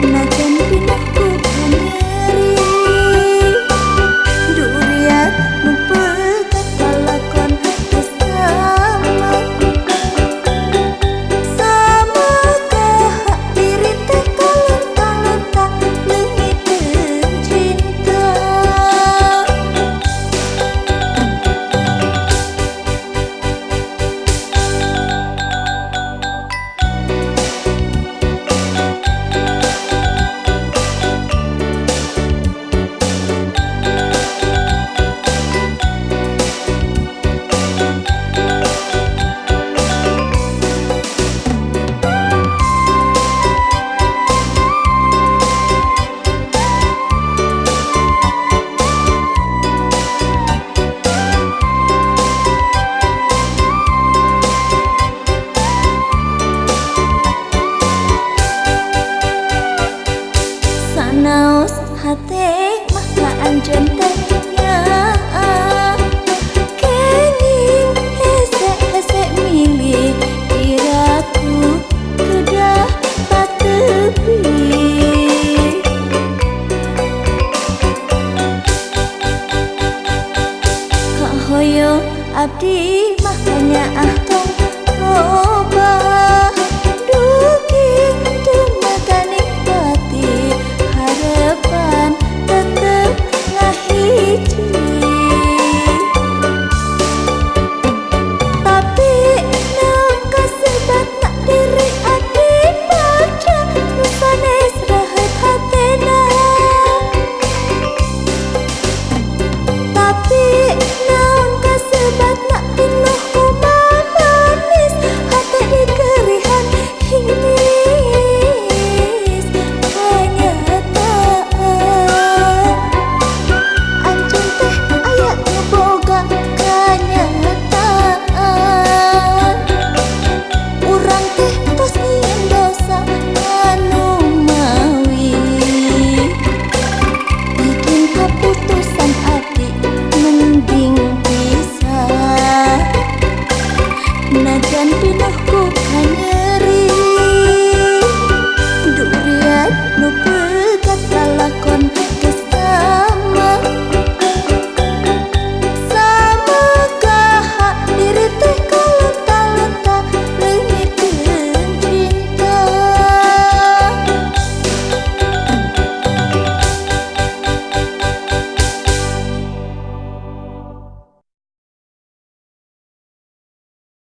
Not di mahanya ah tong oh.